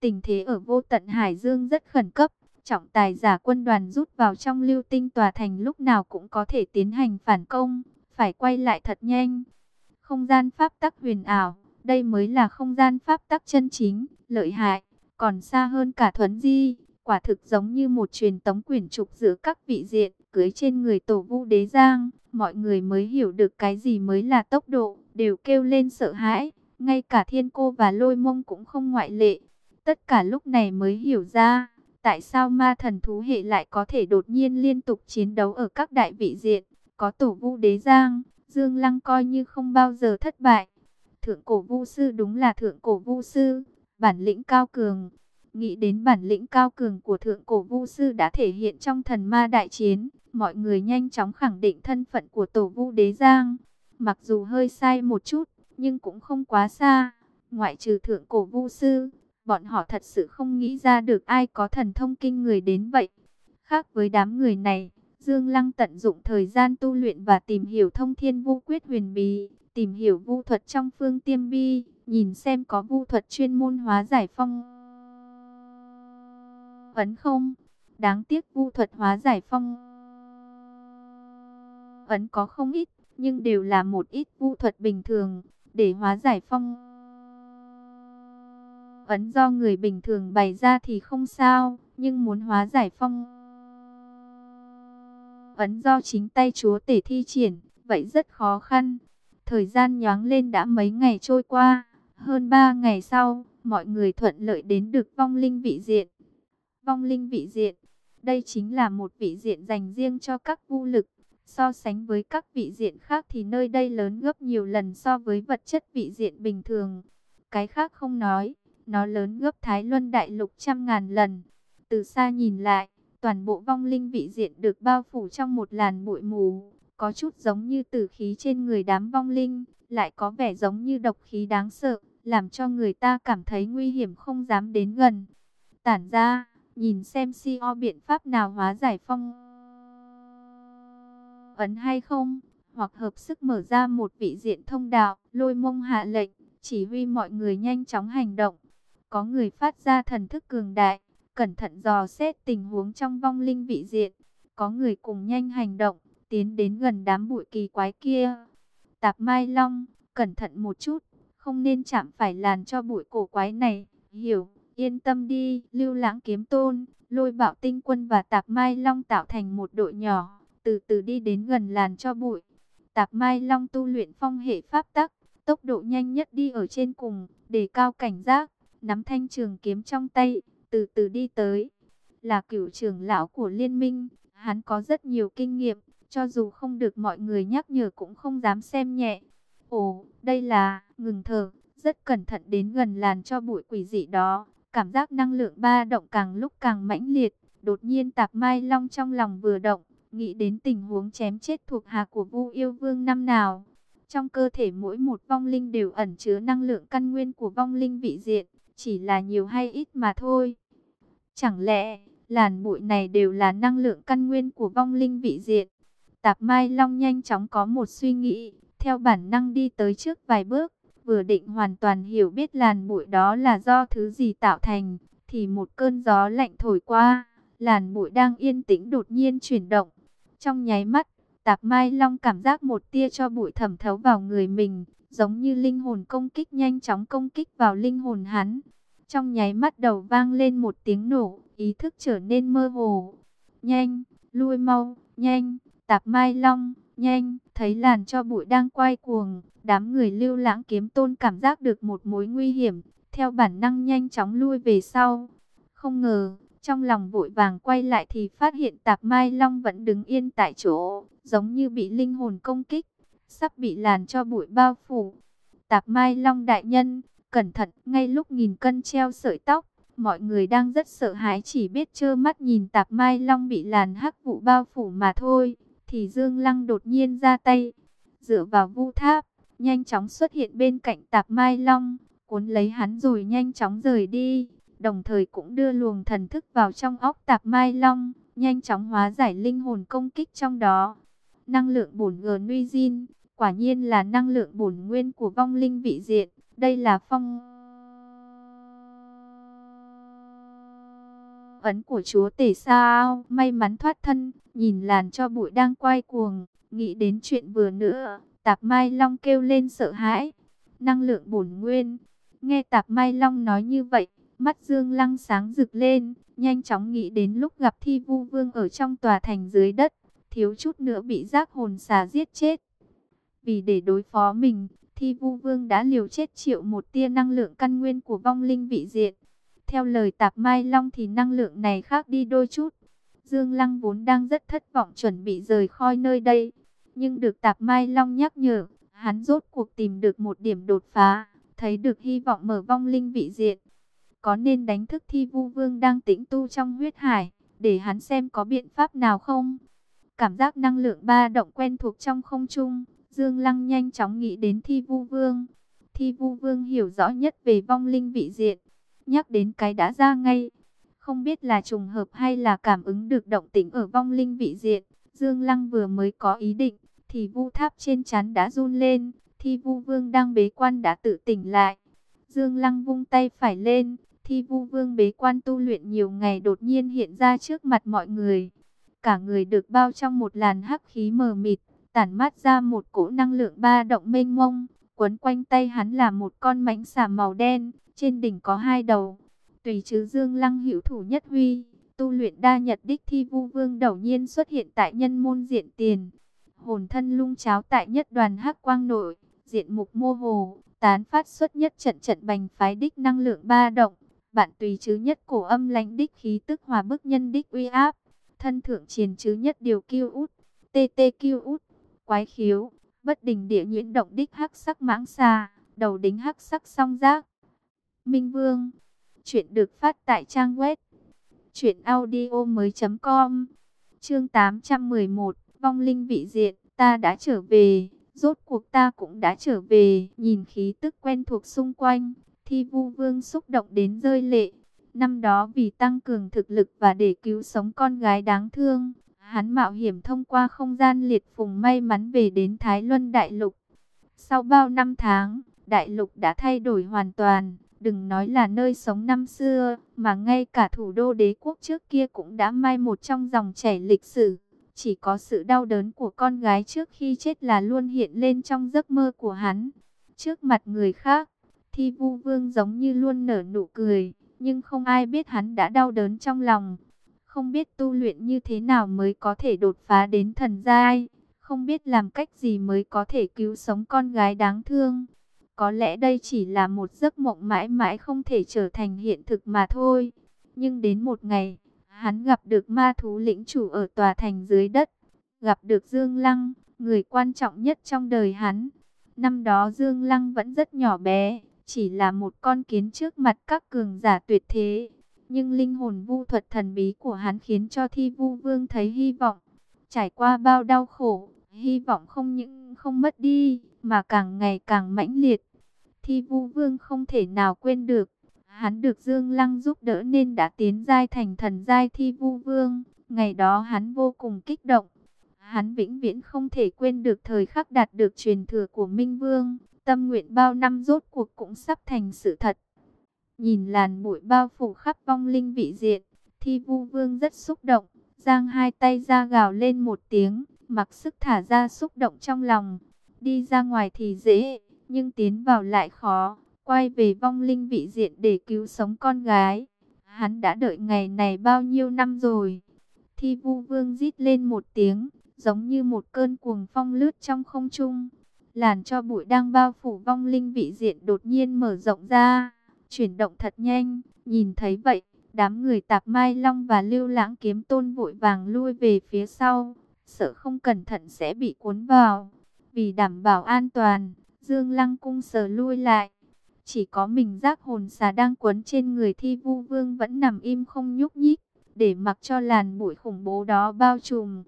Tình thế ở vô tận Hải Dương rất khẩn cấp. Trọng tài giả quân đoàn rút vào trong lưu tinh tòa thành lúc nào cũng có thể tiến hành phản công. Phải quay lại thật nhanh. Không gian pháp tắc huyền ảo. Đây mới là không gian pháp tắc chân chính, lợi hại. Còn xa hơn cả thuấn di. Quả thực giống như một truyền tống quyển trục giữa các vị diện. Cưới trên người tổ vu đế giang. Mọi người mới hiểu được cái gì mới là tốc độ. Đều kêu lên sợ hãi. Ngay cả thiên cô và lôi mông cũng không ngoại lệ. Tất cả lúc này mới hiểu ra, tại sao ma thần thú hệ lại có thể đột nhiên liên tục chiến đấu ở các đại vị diện. Có tổ vu đế giang, Dương Lăng coi như không bao giờ thất bại. Thượng cổ vu sư đúng là thượng cổ vu sư, bản lĩnh cao cường. Nghĩ đến bản lĩnh cao cường của thượng cổ vu sư đã thể hiện trong thần ma đại chiến, mọi người nhanh chóng khẳng định thân phận của tổ vu đế giang. Mặc dù hơi sai một chút, nhưng cũng không quá xa. Ngoại trừ thượng cổ vu sư, bọn họ thật sự không nghĩ ra được ai có thần thông kinh người đến vậy. Khác với đám người này, Dương Lăng tận dụng thời gian tu luyện và tìm hiểu thông thiên vu quyết huyền bí, tìm hiểu vu thuật trong phương tiêm bi, nhìn xem có vu thuật chuyên môn hóa giải phong. Ấn không? Đáng tiếc vu thuật hóa giải phong. Ấn có không ít, nhưng đều là một ít vu thuật bình thường, để hóa giải phong. Ấn do người bình thường bày ra thì không sao, nhưng muốn hóa giải phong. Ấn do chính tay chúa tể thi triển, vậy rất khó khăn. Thời gian nhoáng lên đã mấy ngày trôi qua, hơn 3 ngày sau, mọi người thuận lợi đến được vong linh vị diện. Vong linh vị diện, đây chính là một vị diện dành riêng cho các vu lực. So sánh với các vị diện khác thì nơi đây lớn gấp nhiều lần so với vật chất vị diện bình thường. Cái khác không nói, nó lớn gấp Thái Luân Đại Lục trăm ngàn lần. Từ xa nhìn lại, toàn bộ vong linh vị diện được bao phủ trong một làn bụi mù. Có chút giống như tử khí trên người đám vong linh, lại có vẻ giống như độc khí đáng sợ, làm cho người ta cảm thấy nguy hiểm không dám đến gần. Tản ra, nhìn xem si o biện pháp nào hóa giải phong ấn hay không, hoặc hợp sức mở ra một vị diện thông đạo, lôi mông hạ lệnh, chỉ huy mọi người nhanh chóng hành động. Có người phát ra thần thức cường đại, cẩn thận dò xét tình huống trong vong linh vị diện. Có người cùng nhanh hành động, tiến đến gần đám bụi kỳ quái kia. Tạp Mai Long, cẩn thận một chút, không nên chạm phải làn cho bụi cổ quái này, hiểu, yên tâm đi. Lưu lãng kiếm tôn, lôi bạo tinh quân và Tạp Mai Long tạo thành một đội nhỏ, từ từ đi đến gần làn cho bụi. Tạp Mai Long tu luyện phong hệ pháp tắc, tốc độ nhanh nhất đi ở trên cùng, để cao cảnh giác nắm thanh trường kiếm trong tay, từ từ đi tới. Là cửu trưởng lão của liên minh, hắn có rất nhiều kinh nghiệm, cho dù không được mọi người nhắc nhở cũng không dám xem nhẹ. Ồ, đây là, ngừng thở, rất cẩn thận đến gần làn cho bụi quỷ dị đó. Cảm giác năng lượng ba động càng lúc càng mãnh liệt, đột nhiên tạp mai long trong lòng vừa động, nghĩ đến tình huống chém chết thuộc hạ của vu yêu vương năm nào. Trong cơ thể mỗi một vong linh đều ẩn chứa năng lượng căn nguyên của vong linh vị diện chỉ là nhiều hay ít mà thôi. Chẳng lẽ, làn bụi này đều là năng lượng căn nguyên của vong linh vị diện? Tạp Mai Long nhanh chóng có một suy nghĩ, theo bản năng đi tới trước vài bước, vừa định hoàn toàn hiểu biết làn bụi đó là do thứ gì tạo thành, thì một cơn gió lạnh thổi qua, làn bụi đang yên tĩnh đột nhiên chuyển động. Trong nháy mắt, Tạp Mai Long cảm giác một tia cho bụi thẩm thấu vào người mình, giống như linh hồn công kích nhanh chóng công kích vào linh hồn hắn. Trong nháy mắt đầu vang lên một tiếng nổ, ý thức trở nên mơ hồ. Nhanh, lui mau, nhanh, tạp mai long, nhanh, thấy làn cho bụi đang quay cuồng. Đám người lưu lãng kiếm tôn cảm giác được một mối nguy hiểm, theo bản năng nhanh chóng lui về sau. Không ngờ, trong lòng vội vàng quay lại thì phát hiện tạp mai long vẫn đứng yên tại chỗ, giống như bị linh hồn công kích sắp bị làn cho bụi bao phủ. Tạp Mai Long đại nhân, cẩn thận, ngay lúc nghìn cân treo sợi tóc, mọi người đang rất sợ hãi chỉ biết trơ mắt nhìn Tạp Mai Long bị làn hắc vụ bao phủ mà thôi, thì Dương Lăng đột nhiên ra tay, dựa vào vu tháp, nhanh chóng xuất hiện bên cạnh Tạp Mai Long, cuốn lấy hắn rồi nhanh chóng rời đi, đồng thời cũng đưa luồng thần thức vào trong óc Tạp Mai Long, nhanh chóng hóa giải linh hồn công kích trong đó. Năng lượng bổn gờ nuy Jin, Quả nhiên là năng lượng bổn nguyên của vong linh vị diện. Đây là phong ấn của chúa tể sao, may mắn thoát thân, nhìn làn cho bụi đang quay cuồng, nghĩ đến chuyện vừa nữa, Tạp Mai Long kêu lên sợ hãi. Năng lượng bổn nguyên. Nghe Tạp Mai Long nói như vậy, mắt Dương Lăng sáng rực lên, nhanh chóng nghĩ đến lúc gặp Thi Vu Vương ở trong tòa thành dưới đất, thiếu chút nữa bị giác hồn xà giết chết. Vì để đối phó mình, Thi Vu Vương đã liều chết triệu một tia năng lượng căn nguyên của vong linh vị diện. Theo lời Tạp Mai Long thì năng lượng này khác đi đôi chút. Dương Lăng vốn đang rất thất vọng chuẩn bị rời khỏi nơi đây. Nhưng được Tạp Mai Long nhắc nhở, hắn rốt cuộc tìm được một điểm đột phá, thấy được hy vọng mở vong linh vị diện. Có nên đánh thức Thi Vu Vương đang tĩnh tu trong huyết hải, để hắn xem có biện pháp nào không? Cảm giác năng lượng ba động quen thuộc trong không trung, Dương Lăng nhanh chóng nghĩ đến Thi Vu Vương. Thi Vu Vương hiểu rõ nhất về vong linh vị diện, nhắc đến cái đã ra ngay. Không biết là trùng hợp hay là cảm ứng được động tĩnh ở vong linh vị diện. Dương Lăng vừa mới có ý định, thì vu tháp trên chắn đã run lên, thi vu vương đang bế quan đã tự tỉnh lại. Dương Lăng vung tay phải lên, thi vu vương bế quan tu luyện nhiều ngày đột nhiên hiện ra trước mặt mọi người. Cả người được bao trong một làn hắc khí mờ mịt, tản mát ra một cỗ năng lượng ba động mênh mông. Quấn quanh tay hắn là một con mãnh xà màu đen, trên đỉnh có hai đầu. Tùy chứ Dương Lăng hữu thủ nhất huy, tu luyện đa nhật đích thi vu vương đầu nhiên xuất hiện tại nhân môn diện tiền. Hồn thân lung cháo tại nhất đoàn hắc quang nội, diện mục mô hồ, tán phát xuất nhất trận trận bành phái đích năng lượng ba động. Bạn tùy chứ nhất cổ âm lãnh đích khí tức hòa bức nhân đích uy áp. Thân thượng triền chứ nhất điều kiêu út, tê tê kiêu út, quái khiếu, bất đình địa nhuyễn động đích hắc sắc mãng xa, đầu đính hắc sắc song giác. Minh Vương, chuyện được phát tại trang web chuyện audio mới.com Chương 811 Vong linh vị diện, ta đã trở về, rốt cuộc ta cũng đã trở về, nhìn khí tức quen thuộc xung quanh, thi vu vương xúc động đến rơi lệ. Năm đó vì tăng cường thực lực và để cứu sống con gái đáng thương, hắn mạo hiểm thông qua không gian liệt phùng may mắn về đến Thái Luân Đại Lục. Sau bao năm tháng, Đại Lục đã thay đổi hoàn toàn, đừng nói là nơi sống năm xưa, mà ngay cả thủ đô đế quốc trước kia cũng đã mai một trong dòng chảy lịch sử. Chỉ có sự đau đớn của con gái trước khi chết là luôn hiện lên trong giấc mơ của hắn. Trước mặt người khác, Thi Vu Vương giống như luôn nở nụ cười, nhưng không ai biết hắn đã đau đớn trong lòng. Không biết tu luyện như thế nào mới có thể đột phá đến thần giai, không biết làm cách gì mới có thể cứu sống con gái đáng thương. Có lẽ đây chỉ là một giấc mộng mãi mãi không thể trở thành hiện thực mà thôi. Nhưng đến một ngày, hắn gặp được ma thú lĩnh chủ ở tòa thành dưới đất, gặp được Dương Lăng, người quan trọng nhất trong đời hắn. Năm đó Dương Lăng vẫn rất nhỏ bé, chỉ là một con kiến trước mặt các cường giả tuyệt thế. Nhưng linh hồn vu thuật thần bí của hắn khiến cho thi vu vương thấy hy vọng. Trải qua bao đau khổ, hy vọng không những không mất đi, mà càng ngày càng mãnh liệt. Thi vu vương không thể nào quên được, Hắn được Dương Lăng giúp đỡ nên đã tiến giai thành thần giai thi vu vương. Ngày đó hắn vô cùng kích động. Hắn vĩnh viễn không thể quên được thời khắc đạt được truyền thừa của Minh Vương. Tâm nguyện bao năm rốt cuộc cũng sắp thành sự thật. Nhìn làn bụi bao phủ khắp vong linh vị diện, thi vu vương rất xúc động. Giang hai tay ra gào lên một tiếng, mặc sức thả ra xúc động trong lòng. Đi ra ngoài thì dễ, nhưng tiến vào lại khó quay về vong linh vị diện để cứu sống con gái. Hắn đã đợi ngày này bao nhiêu năm rồi. Thi vu vương rít lên một tiếng, giống như một cơn cuồng phong lướt trong không trung. Làn cho bụi đang bao phủ vong linh vị diện đột nhiên mở rộng ra, chuyển động thật nhanh. Nhìn thấy vậy, đám người tạp mai long và lưu lãng kiếm tôn vội vàng lui về phía sau, sợ không cẩn thận sẽ bị cuốn vào. Vì đảm bảo an toàn, Dương Lăng cung sờ lui lại chỉ có mình giác hồn xà đang quấn trên người thi vu vương vẫn nằm im không nhúc nhích, để mặc cho làn bụi khủng bố đó bao trùm.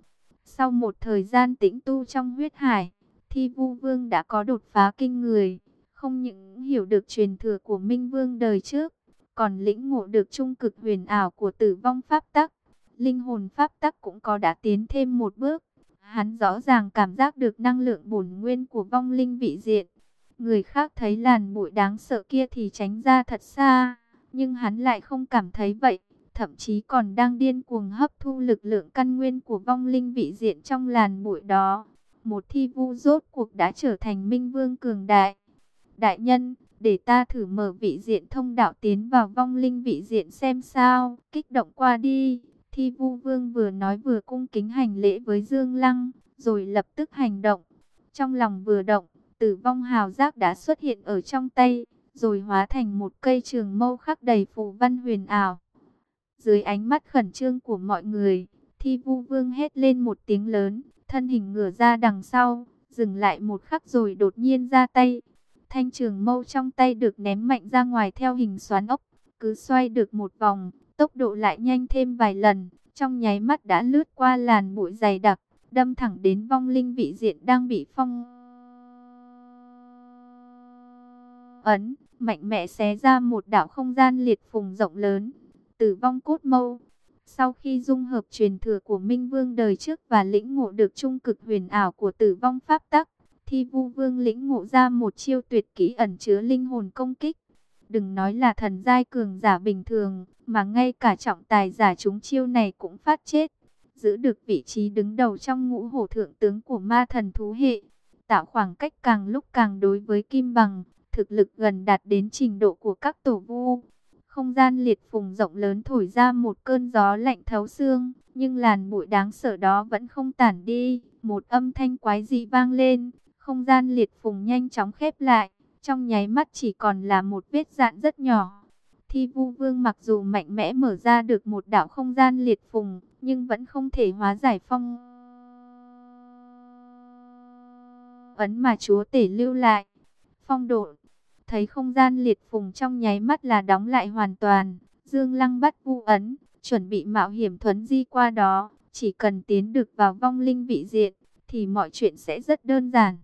Sau một thời gian tĩnh tu trong huyết hải, thi vu vương đã có đột phá kinh người, không những hiểu được truyền thừa của Minh Vương đời trước, còn lĩnh ngộ được trung cực huyền ảo của tử vong pháp tắc. Linh hồn pháp tắc cũng có đã tiến thêm một bước. Hắn rõ ràng cảm giác được năng lượng bổn nguyên của vong linh vị diện Người khác thấy làn bụi đáng sợ kia thì tránh ra thật xa, nhưng hắn lại không cảm thấy vậy. thậm chí còn đang điên cuồng hấp thu lực lượng căn nguyên của vong linh vị diện trong làn bụi đó. Một thi vu rốt cuộc đã trở thành minh vương cường đại. Đại nhân, để ta thử mở vị diện thông đạo tiến vào vong linh vị diện xem sao, kích động qua đi. Thi vu vương vừa nói vừa cung kính hành lễ với Dương Lăng, rồi lập tức hành động. Trong lòng vừa động, tử vong hào giác đã xuất hiện ở trong tay, rồi hóa thành một cây trường mâu khắc đầy phù văn huyền ảo. Dưới ánh mắt khẩn trương của mọi người, thi vu vương hét lên một tiếng lớn, thân hình ngửa ra đằng sau, dừng lại một khắc rồi đột nhiên ra tay. Thanh trường mâu trong tay được ném mạnh ra ngoài theo hình xoắn ốc, cứ xoay được một vòng, tốc độ lại nhanh thêm vài lần, trong nháy mắt đã lướt qua làn bụi dày đặc, đâm thẳng đến vong linh vị diện đang bị phong ấn, mạnh mẽ xé ra một đảo không gian liệt phùng rộng lớn, tử vong cốt mâu. Sau khi dung hợp truyền thừa của Minh Vương đời trước và lĩnh ngộ được trung cực huyền ảo của tử vong pháp tắc, Thi Vu Vương lĩnh ngộ ra một chiêu tuyệt kỹ ẩn chứa linh hồn công kích. Đừng nói là thần giai cường giả bình thường, mà ngay cả trọng tài giả chúng chiêu này cũng phát chết. Giữ được vị trí đứng đầu trong ngũ hổ thượng tướng của ma thần thú hệ. Tạo khoảng cách càng lúc càng đối với Kim Bằng, thực lực gần đạt đến trình độ của các tổ vu. Không gian liệt phùng rộng lớn thổi ra một cơn gió lạnh thấu xương, nhưng làn bụi đáng sợ đó vẫn không tản đi. Một âm thanh quái dị vang lên, không gian liệt phùng nhanh chóng khép lại, trong nháy mắt chỉ còn là một vết dạn rất nhỏ. Thi vu vương mặc dù mạnh mẽ mở ra được một đảo không gian liệt phùng, nhưng vẫn không thể hóa giải phong ấn mà chúa tể lưu lại. Phong độ thấy không gian liệt phùng trong nháy mắt là đóng lại hoàn toàn. Dương Lăng bắt vu ấn, chuẩn bị mạo hiểm thuấn di qua đó. Chỉ cần tiến được vào vong linh vị diện, thì mọi chuyện sẽ rất đơn giản.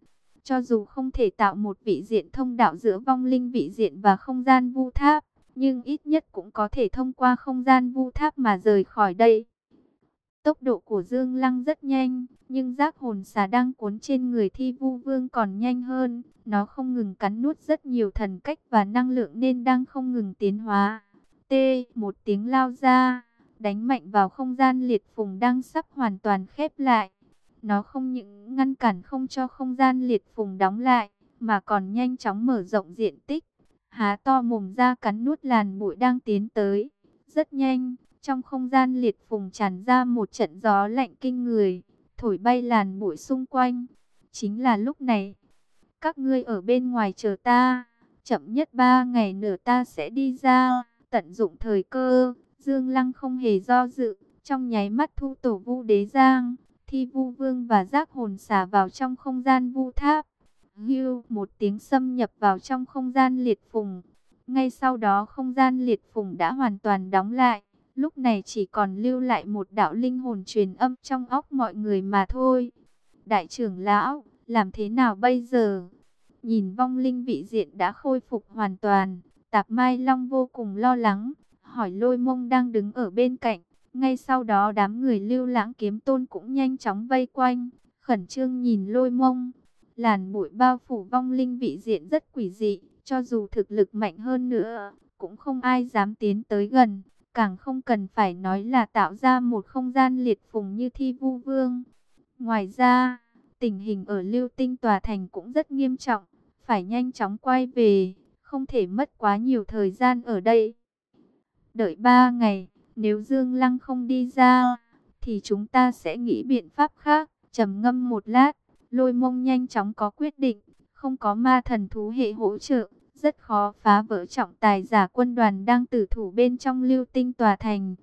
Cho dù không thể tạo một vị diện thông đạo giữa vong linh vị diện và không gian vu tháp, nhưng ít nhất cũng có thể thông qua không gian vu tháp mà rời khỏi đây. Tốc độ của Dương Lăng rất nhanh, nhưng giác hồn xà đang cuốn trên người thi vu vương còn nhanh hơn. Nó không ngừng cắn nuốt rất nhiều thần cách và năng lượng nên đang không ngừng tiến hóa. T, một tiếng lao ra, đánh mạnh vào không gian liệt phùng đang sắp hoàn toàn khép lại. Nó không những ngăn cản không cho không gian liệt phùng đóng lại, mà còn nhanh chóng mở rộng diện tích. Há to mồm ra cắn nuốt làn bụi đang tiến tới. Rất nhanh, trong không gian liệt phùng tràn ra một trận gió lạnh kinh người, thổi bay làn bụi xung quanh. Chính là lúc này, các ngươi ở bên ngoài chờ ta, chậm nhất ba ngày nữa ta sẽ đi ra, tận dụng thời cơ. Dương Lăng không hề do dự, trong nháy mắt thu tổ vu đế giang, thi vu vương và giác hồn xả vào trong không gian vu tháp. Hưu, một tiếng xâm nhập vào trong không gian liệt phùng. Ngay sau đó không gian liệt phùng đã hoàn toàn đóng lại. Lúc này chỉ còn lưu lại một đạo linh hồn truyền âm trong óc mọi người mà thôi. Đại trưởng lão, làm thế nào bây giờ? Nhìn vong linh vị diện đã khôi phục hoàn toàn. Tạp Mai Long vô cùng lo lắng, hỏi lôi mông đang đứng ở bên cạnh. Ngay sau đó đám người lưu lãng kiếm tôn cũng nhanh chóng vây quanh, khẩn trương nhìn lôi mông. Làn bụi bao phủ vong linh vị diện rất quỷ dị, cho dù thực lực mạnh hơn nữa, cũng không ai dám tiến tới gần. Càng không cần phải nói là tạo ra một không gian liệt phùng như thi vu vương. Ngoài ra, tình hình ở lưu tinh tòa thành cũng rất nghiêm trọng. Phải nhanh chóng quay về, không thể mất quá nhiều thời gian ở đây. Đợi ba ngày, nếu Dương Lăng không đi ra, thì chúng ta sẽ nghĩ biện pháp khác. trầm ngâm một lát, lôi mông nhanh chóng có quyết định, không có ma thần thú hệ hỗ trợ rất khó phá vỡ trọng tài giả quân đoàn đang tử thủ bên trong lưu tinh tòa thành.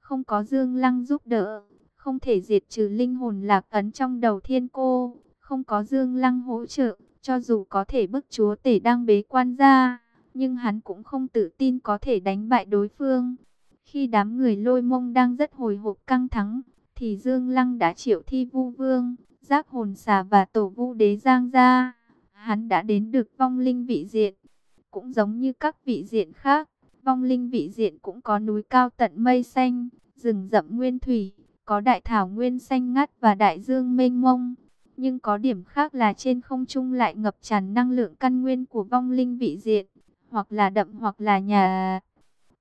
Không có Dương Lăng giúp đỡ, không thể diệt trừ linh hồn lạc ấn trong đầu thiên cô, không có Dương Lăng hỗ trợ, cho dù có thể bức chúa tể đang bế quan ra, nhưng hắn cũng không tự tin có thể đánh bại đối phương. Khi đám người lôi mông đang rất hồi hộp căng thẳng, thì Dương Lăng đã triệu thi vu vương, giác hồn xà và tổ vu đế giang ra. Hắn đã đến được vong linh vị diện. Cũng giống như các vị diện khác, vong linh vị diện cũng có núi cao tận mây xanh, rừng rậm nguyên thủy, có đại thảo nguyên xanh ngắt và đại dương mênh mông. Nhưng có điểm khác là trên không trung lại ngập tràn năng lượng căn nguyên của vong linh vị diện, hoặc là đậm hoặc là nhà.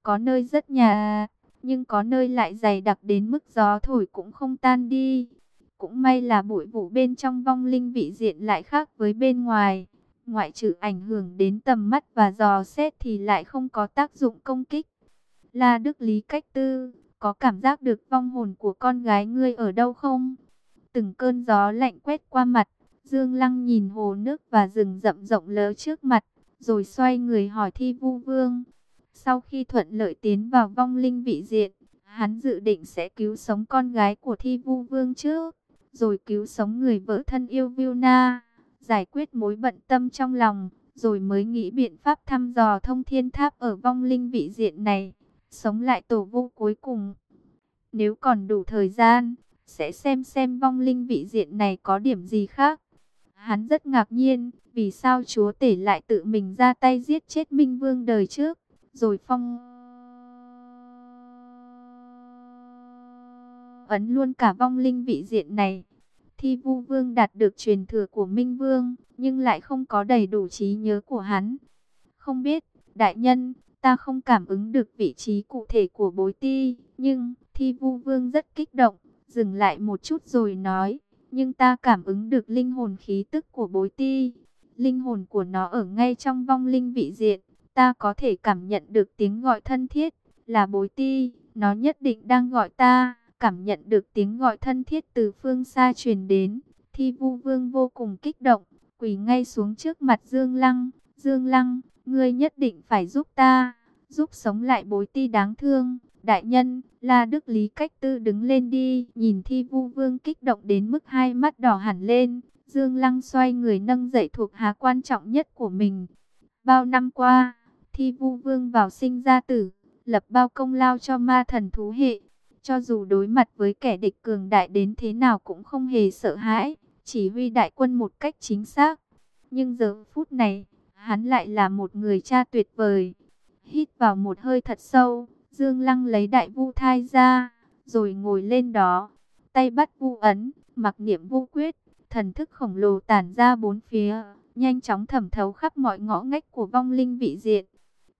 Có nơi rất nhà, nhưng có nơi lại dày đặc đến mức gió thổi cũng không tan đi. Cũng may là bụi vụ bên trong vong linh vị diện lại khác với bên ngoài. Ngoại trừ ảnh hưởng đến tầm mắt và dò xét thì lại không có tác dụng công kích. La Đức Lý cách tư, có cảm giác được vong hồn của con gái ngươi ở đâu không? Từng cơn gió lạnh quét qua mặt, Dương Lăng nhìn hồ nước và rừng rậm rộng lớn trước mặt, rồi xoay người hỏi Thi Vu Vương. Sau khi thuận lợi tiến vào vong linh vị diện, hắn dự định sẽ cứu sống con gái của Thi Vu Vương trước, rồi cứu sống người vợ thân yêu Vilna, giải quyết mối bận tâm trong lòng, rồi mới nghĩ biện pháp thăm dò thông thiên tháp ở vong linh vị diện này, sống lại tổ vu cuối cùng. Nếu còn đủ thời gian, sẽ xem xem vong linh vị diện này có điểm gì khác. Hắn rất ngạc nhiên, vì sao chúa tể lại tự mình ra tay giết chết Minh Vương đời trước, rồi phong ấn luôn cả vong linh vị diện này. Thi Vu Vương đạt được truyền thừa của Minh Vương, nhưng lại không có đầy đủ trí nhớ của hắn. Không biết, đại nhân, ta không cảm ứng được vị trí cụ thể của bối ti, nhưng Thi Vu Vương rất kích động, dừng lại một chút rồi nói, nhưng ta cảm ứng được linh hồn khí tức của bối ti. Linh hồn của nó ở ngay trong vong linh vị diện, ta có thể cảm nhận được tiếng gọi thân thiết, là bối ti, nó nhất định đang gọi ta, cảm nhận được tiếng gọi thân thiết từ phương xa truyền đến. Thi vu vương vô cùng kích động, quỳ ngay xuống trước mặt Dương Lăng, Dương Lăng, ngươi nhất định phải giúp ta, giúp sống lại bối ti đáng thương. Đại nhân, La Đức Lý cách tư đứng lên đi, nhìn thi vu vương kích động đến mức hai mắt đỏ hẳn lên. Dương Lăng xoay người nâng dậy thuộc hạ quan trọng nhất của mình. Bao năm qua, thi vu vương vào sinh ra tử, lập bao công lao cho ma thần thú hệ. Cho dù đối mặt với kẻ địch cường đại đến thế nào cũng không hề sợ hãi, chỉ huy đại quân một cách chính xác. Nhưng giờ phút này, hắn lại là một người cha tuyệt vời. Hít vào một hơi thật sâu, Dương Lăng lấy đại vu thai ra, rồi ngồi lên đó, tay bắt vu ấn, mặc niệm vu quyết, thần thức khổng lồ tản ra bốn phía, nhanh chóng thẩm thấu khắp mọi ngõ ngách của vong linh vị diện.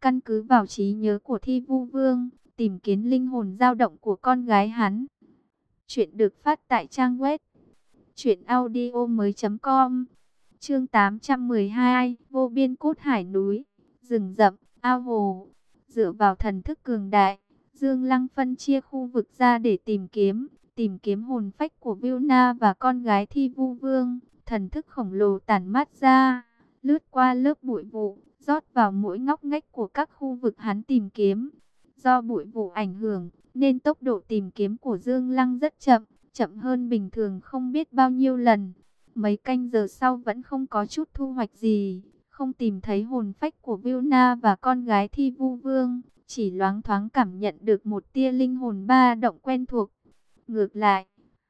Căn cứ vào trí nhớ của thi vu vương, tìm kiếm linh hồn dao động của con gái hắn. Chuyện được phát tại trang web truyệnaudiomoi.com. Chương 812, vô biên cốt hải núi, rừng rậm, ao hồ. Dựa vào thần thức cường đại, Dương Lăng phân chia khu vực ra để tìm kiếm, tìm kiếm hồn phách của Vilna và con gái Thi Vu Vương. Thần thức khổng lồ tản mát ra, lướt qua lớp bụi vụ, rót vào mỗi ngóc ngách của các khu vực hắn tìm kiếm. Do bụi vụ ảnh hưởng, nên tốc độ tìm kiếm của Dương Lăng rất chậm, chậm hơn bình thường không biết bao nhiêu lần. Mấy canh giờ sau vẫn không có chút thu hoạch gì không tìm thấy hồn phách của Vilna và con gái Thi Vu Vương, chỉ loáng thoáng cảm nhận được một tia linh hồn ba động quen thuộc. Ngược lại,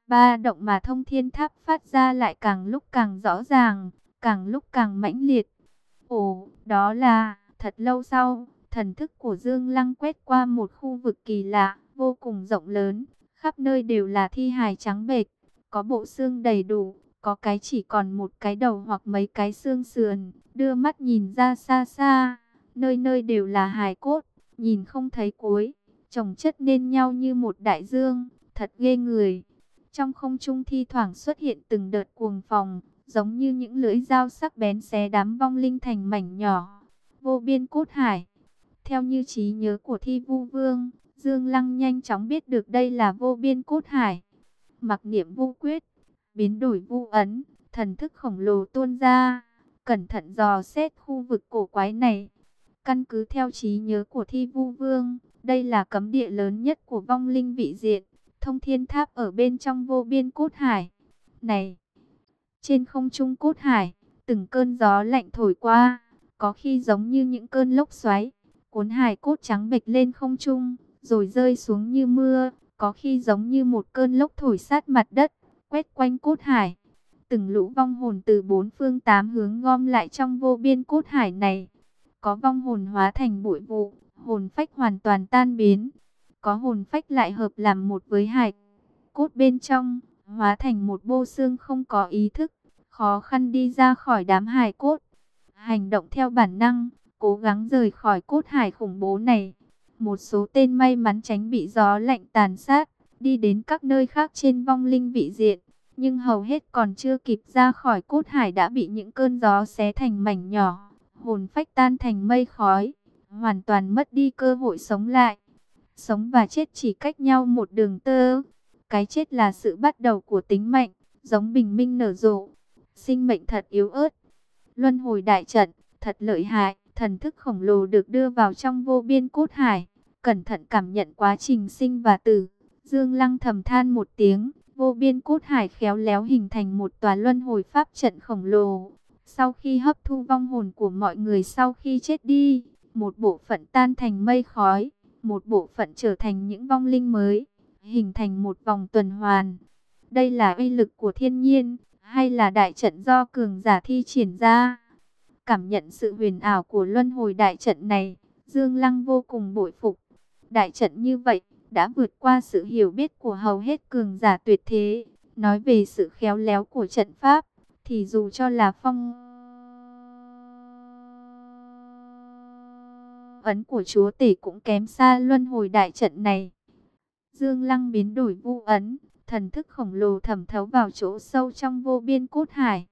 ba động mà thông thiên tháp phát ra lại càng lúc càng rõ ràng, càng lúc càng mãnh liệt. Ồ, đó là, thật lâu sau, thần thức của Dương Lăng quét qua một khu vực kỳ lạ, vô cùng rộng lớn, khắp nơi đều là thi hài trắng bệch, có bộ xương đầy đủ, có cái chỉ còn một cái đầu hoặc mấy cái xương sườn, đưa mắt nhìn ra xa xa, nơi nơi đều là hài cốt, nhìn không thấy cuối, chồng chất nên nhau như một đại dương, thật ghê người. Trong không trung thi thoảng xuất hiện từng đợt cuồng phòng, giống như những lưỡi dao sắc bén xé đám vong linh thành mảnh nhỏ. Vô biên cốt hải. Theo như trí nhớ của thi vu vương, Dương Lăng nhanh chóng biết được đây là vô biên cốt hải. Mặc niệm vô quyết, biến đổi vu ấn, thần thức khổng lồ tuôn ra, cẩn thận dò xét khu vực cổ quái này. Căn cứ theo trí nhớ của thi vu vương, đây là cấm địa lớn nhất của vong linh vị diện, thông thiên tháp ở bên trong vô biên cốt hải. Này, trên không trung cốt hải, từng cơn gió lạnh thổi qua, có khi giống như những cơn lốc xoáy, cuốn hải cốt trắng bệch lên không trung, rồi rơi xuống như mưa, có khi giống như một cơn lốc thổi sát mặt đất quét quanh cốt hải. Từng lũ vong hồn từ bốn phương tám hướng gom lại trong vô biên cốt hải này. Có vong hồn hóa thành bụi vụ, hồn phách hoàn toàn tan biến. Có hồn phách lại hợp làm một với hải cốt bên trong, hóa thành một bô xương không có ý thức, khó khăn đi ra khỏi đám hải cốt. Hành động theo bản năng, cố gắng rời khỏi cốt hải khủng bố này. Một số tên may mắn tránh bị gió lạnh tàn sát, đi đến các nơi khác trên vong linh vị diện. Nhưng hầu hết còn chưa kịp ra khỏi cốt hải đã bị những cơn gió xé thành mảnh nhỏ, hồn phách tan thành mây khói, hoàn toàn mất đi cơ hội sống lại. Sống và chết chỉ cách nhau một đường tơ. Cái chết là sự bắt đầu của tính mệnh, giống bình minh nở rộ. Sinh mệnh thật yếu ớt. Luân hồi đại trận, thật lợi hại. Thần thức khổng lồ được đưa vào trong vô biên cốt hải. Cẩn thận cảm nhận quá trình sinh và tử. Dương Lăng thầm than một tiếng. Vô biên cốt hải khéo léo hình thành một tòa luân hồi pháp trận khổng lồ. Sau khi hấp thu vong hồn của mọi người sau khi chết đi, một bộ phận tan thành mây khói, một bộ phận trở thành những vong linh mới, hình thành một vòng tuần hoàn. Đây là uy lực của thiên nhiên, hay là đại trận do cường giả thi triển ra? Cảm nhận sự huyền ảo của luân hồi đại trận này, Dương Lăng vô cùng bội phục. Đại trận như vậy, đã vượt qua sự hiểu biết của hầu hết cường giả tuyệt thế. Nói về sự khéo léo của trận pháp, thì dù cho là phong ấn của chúa tể cũng kém xa luân hồi đại trận này. Dương Lăng biến đổi vu ấn, thần thức khổng lồ thẩm thấu vào chỗ sâu trong vô biên cốt hải.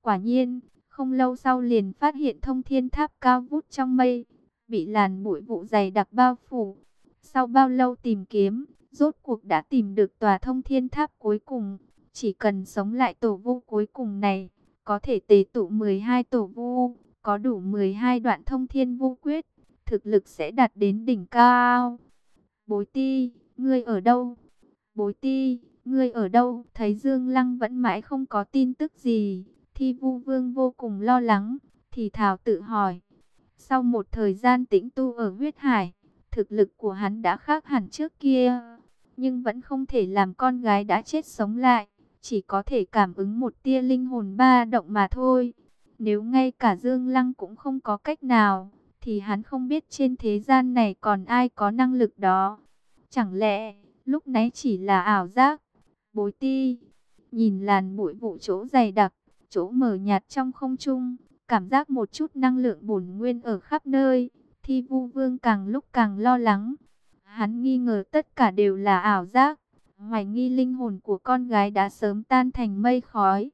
Quả nhiên, không lâu sau liền phát hiện thông thiên tháp cao vút trong mây, bị làn bụi vụ dày đặc bao phủ. Sau bao lâu tìm kiếm, rốt cuộc đã tìm được tòa thông thiên tháp cuối cùng. Chỉ cần sống lại tổ vu cuối cùng này, có thể tế tụ 12 tổ vu, có đủ 12 đoạn thông thiên vu quyết, thực lực sẽ đạt đến đỉnh cao. Bối ti, ngươi ở đâu? Bối ti, ngươi ở đâu? Thấy Dương Lăng vẫn mãi không có tin tức gì, thi vu vương vô cùng lo lắng, thì thảo tự hỏi. Sau một thời gian tĩnh tu ở huyết hải, thực lực của hắn đã khác hẳn trước kia, nhưng vẫn không thể làm con gái đã chết sống lại, chỉ có thể cảm ứng một tia linh hồn ba động mà thôi. Nếu ngay cả Dương Lăng cũng không có cách nào, thì hắn không biết trên thế gian này còn ai có năng lực đó. Chẳng lẽ, lúc nãy chỉ là ảo giác? Bối ti, nhìn làn bụi vụ chỗ dày đặc, chỗ mờ nhạt trong không trung, cảm giác một chút năng lượng bổn nguyên ở khắp nơi. Thi vu vương càng lúc càng lo lắng. Hắn nghi ngờ tất cả đều là ảo giác. Hoài nghi linh hồn của con gái đã sớm tan thành mây khói.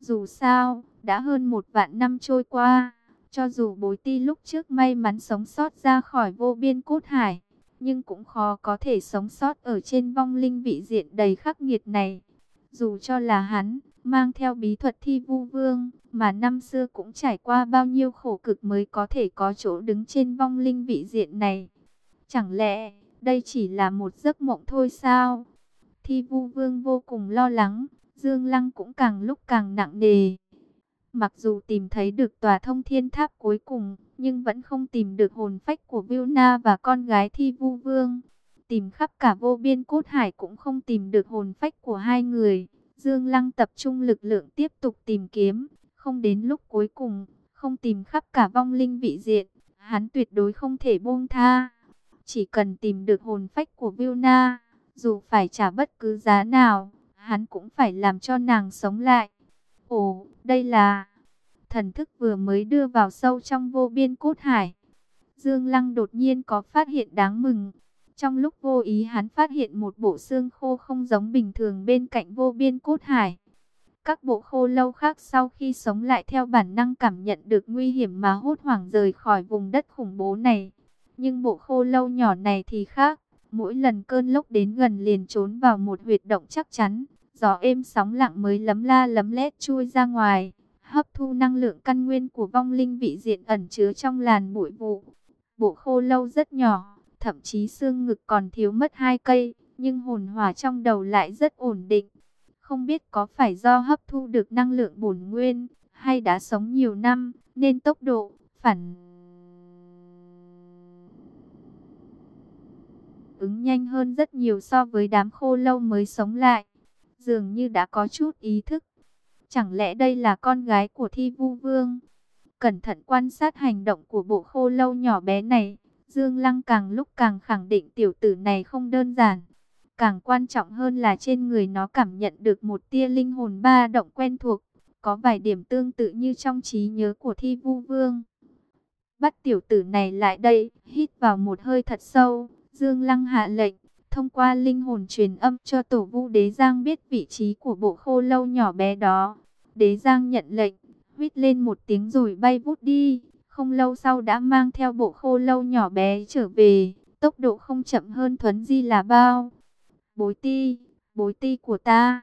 Dù sao, đã hơn một vạn năm trôi qua. Cho dù bối ti lúc trước may mắn sống sót ra khỏi vô biên cốt hải, nhưng cũng khó có thể sống sót ở trên vong linh vị diện đầy khắc nghiệt này. Dù cho là hắn, mang theo bí thuật thi vu vương, mà năm xưa cũng trải qua bao nhiêu khổ cực mới có thể có chỗ đứng trên vong linh vị diện này. Chẳng lẽ, đây chỉ là một giấc mộng thôi sao? Thi vu vương vô cùng lo lắng, Dương Lăng cũng càng lúc càng nặng nề. Mặc dù tìm thấy được tòa thông thiên tháp cuối cùng, nhưng vẫn không tìm được hồn phách của Vilna và con gái Thi Vu Vương. Tìm khắp cả vô biên cốt hải cũng không tìm được hồn phách của hai người. Dương Lăng tập trung lực lượng tiếp tục tìm kiếm, không đến lúc cuối cùng, không tìm khắp cả vong linh vị diện, hắn tuyệt đối không thể buông tha. Chỉ cần tìm được hồn phách của Vilna, dù phải trả bất cứ giá nào, hắn cũng phải làm cho nàng sống lại. Ồ, đây là thần thức vừa mới đưa vào sâu trong vô biên cốt hải. Dương Lăng đột nhiên có phát hiện đáng mừng. Trong lúc vô ý hắn phát hiện một bộ xương khô không giống bình thường bên cạnh vô biên cốt hải. Các bộ khô lâu khác sau khi sống lại theo bản năng cảm nhận được nguy hiểm mà hốt hoảng rời khỏi vùng đất khủng bố này. Nhưng bộ khô lâu nhỏ này thì khác. Mỗi lần cơn lốc đến gần liền trốn vào một huyệt động chắc chắn gió êm sóng lặng mới lấm la lấm lét chui ra ngoài, hấp thu năng lượng căn nguyên của vong linh vị diện ẩn chứa trong làn bụi vụ. Bộ khô lâu rất nhỏ, thậm chí xương ngực còn thiếu mất hai cây, nhưng hồn hỏa trong đầu lại rất ổn định. Không biết có phải do hấp thu được năng lượng bổn nguyên, hay đã sống nhiều năm, nên tốc độ, phản ứng nhanh hơn rất nhiều so với đám khô lâu mới sống lại dường như đã có chút ý thức. Chẳng lẽ đây là con gái của Thi Vu Vương? Cẩn thận quan sát hành động của bộ khô lâu nhỏ bé này, Dương Lăng càng lúc càng khẳng định tiểu tử này không đơn giản. Càng quan trọng hơn là trên người nó cảm nhận được một tia linh hồn ba động quen thuộc, có vài điểm tương tự như trong trí nhớ của Thi Vu Vương. bắt tiểu tử này lại đây, hít vào một hơi thật sâu, Dương Lăng hạ lệnh, thông qua linh hồn truyền âm cho tổ vu đế giang biết vị trí của bộ khô lâu nhỏ bé đó. Đế giang nhận lệnh, huýt lên một tiếng rồi bay vút đi, không lâu sau đã mang theo bộ khô lâu nhỏ bé trở về, tốc độ không chậm hơn thuấn di là bao. Bối ti, bối ti của ta,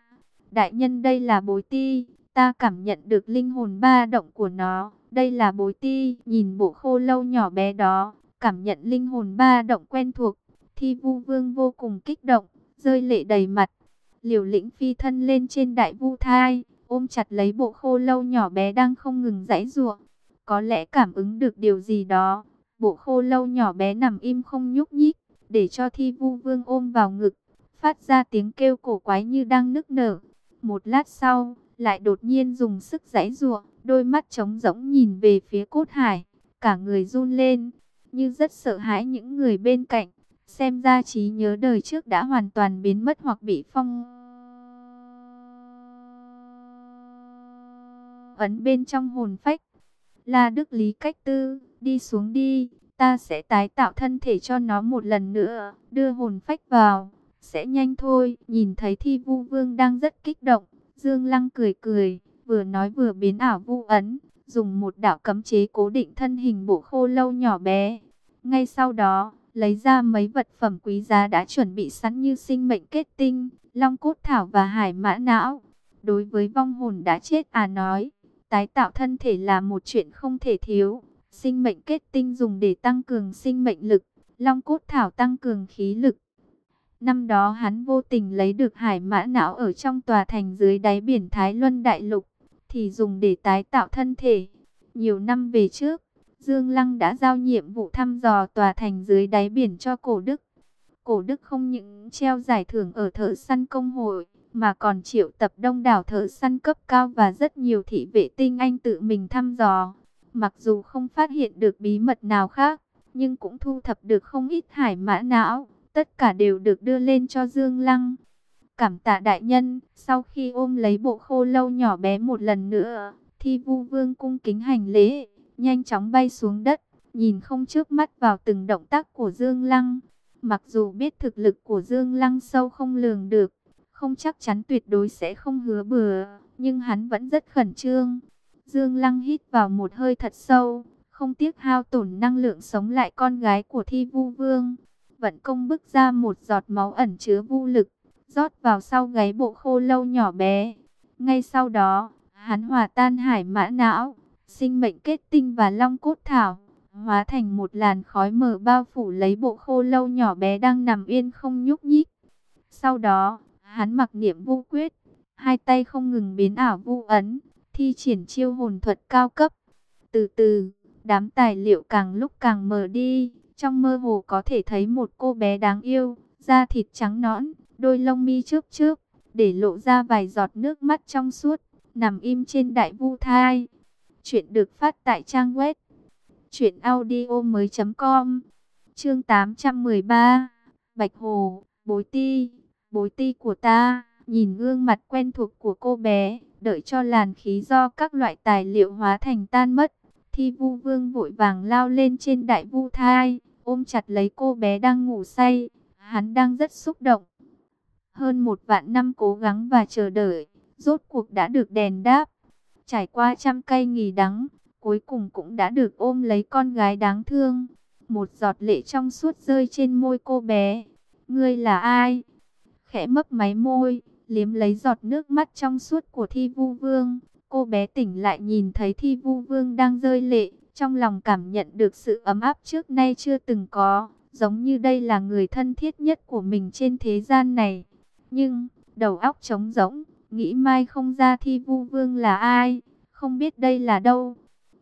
đại nhân đây là bối ti, ta cảm nhận được linh hồn ba động của nó, đây là bối ti, nhìn bộ khô lâu nhỏ bé đó, cảm nhận linh hồn ba động quen thuộc, thi vu vương vô cùng kích động, rơi lệ đầy mặt, liều lĩnh phi thân lên trên đại vu thai, ôm chặt lấy bộ khô lâu nhỏ bé đang không ngừng giãy giụa. Có lẽ cảm ứng được điều gì đó, bộ khô lâu nhỏ bé nằm im không nhúc nhích, để cho thi vu vương ôm vào ngực, phát ra tiếng kêu cổ quái như đang nức nở. Một lát sau, lại đột nhiên dùng sức giãy giụa, đôi mắt trống rỗng nhìn về phía cốt hải, cả người run lên, như rất sợ hãi những người bên cạnh. Xem ra trí nhớ đời trước đã hoàn toàn biến mất hoặc bị phong ấn bên trong hồn phách. La Đức Lý cách tư, đi xuống đi, ta sẽ tái tạo thân thể cho nó một lần nữa, đưa hồn phách vào, sẽ nhanh thôi. Nhìn thấy thi vu vương đang rất kích động, Dương Lăng cười cười, vừa nói vừa biến ảo vu ấn, dùng một đạo cấm chế cố định thân hình bộ khô lâu nhỏ bé. Ngay sau đó, lấy ra mấy vật phẩm quý giá đã chuẩn bị sẵn như sinh mệnh kết tinh, long cốt thảo và hải mã não. Đối với vong hồn đã chết à nói, tái tạo thân thể là một chuyện không thể thiếu. Sinh mệnh kết tinh dùng để tăng cường sinh mệnh lực, long cốt thảo tăng cường khí lực. Năm đó hắn vô tình lấy được hải mã não ở trong tòa thành dưới đáy biển Thái Luân Đại Lục, thì dùng để tái tạo thân thể. Nhiều năm về trước, Dương Lăng đã giao nhiệm vụ thăm dò tòa thành dưới đáy biển cho cổ Đức. Cổ Đức không những treo giải thưởng ở thợ săn công hội, mà còn triệu tập đông đảo thợ săn cấp cao và rất nhiều thị vệ tinh anh tự mình thăm dò. Mặc dù không phát hiện được bí mật nào khác, nhưng cũng thu thập được không ít hải mã não, tất cả đều được đưa lên cho Dương Lăng. Cảm tạ đại nhân, sau khi ôm lấy bộ khô lâu nhỏ bé một lần nữa, thi vu vương cung kính hành lễ, nhanh chóng bay xuống đất, nhìn không trước mắt vào từng động tác của Dương Lăng. Mặc dù biết thực lực của Dương Lăng sâu không lường được, không chắc chắn tuyệt đối sẽ không hứa bừa, nhưng hắn vẫn rất khẩn trương. Dương Lăng hít vào một hơi thật sâu, không tiếc hao tổn năng lượng sống lại con gái của Thi Vu Vương. Vận công bức ra một giọt máu ẩn chứa vu lực, rót vào sau gáy bộ khô lâu nhỏ bé. Ngay sau đó, hắn hòa tan hải mã não, sinh mệnh kết tinh và long cốt thảo, hóa thành một làn khói mờ bao phủ lấy bộ khô lâu nhỏ bé đang nằm yên không nhúc nhích. Sau đó, hắn mặc niệm vu quyết, hai tay không ngừng biến ảo vu ấn, thi triển chiêu hồn thuật cao cấp. Từ từ, đám tài liệu càng lúc càng mờ đi, trong mơ hồ có thể thấy một cô bé đáng yêu, da thịt trắng nõn, đôi lông mi trước trước, để lộ ra vài giọt nước mắt trong suốt, nằm im trên đại vu thai. Chuyện được phát tại trang web truyệnaudiomoi.com. Chương 813. Bạch Hồ, Bối Ti, Bối Ti của ta, nhìn gương mặt quen thuộc của cô bé, đợi cho làn khí do các loại tài liệu hóa thành tan mất. Thi Vu Vương vội vàng lao lên trên đại vu thai, ôm chặt lấy cô bé đang ngủ say. Hắn đang rất xúc động. Hơn một vạn năm cố gắng và chờ đợi, rốt cuộc đã được đèn đáp. Trải qua trăm cây nghỉ đắng, cuối cùng cũng đã được ôm lấy con gái đáng thương. Một giọt lệ trong suốt rơi trên môi cô bé. Ngươi là ai? Khẽ mấp máy môi, liếm lấy giọt nước mắt trong suốt của Thi Vu Vương. Cô bé tỉnh lại nhìn thấy Thi Vu Vương đang rơi lệ, trong lòng cảm nhận được sự ấm áp trước nay chưa từng có, giống như đây là người thân thiết nhất của mình trên thế gian này. Nhưng, đầu óc trống rỗng, nghĩ mai không ra Thi Vu Vương là ai, không biết đây là đâu.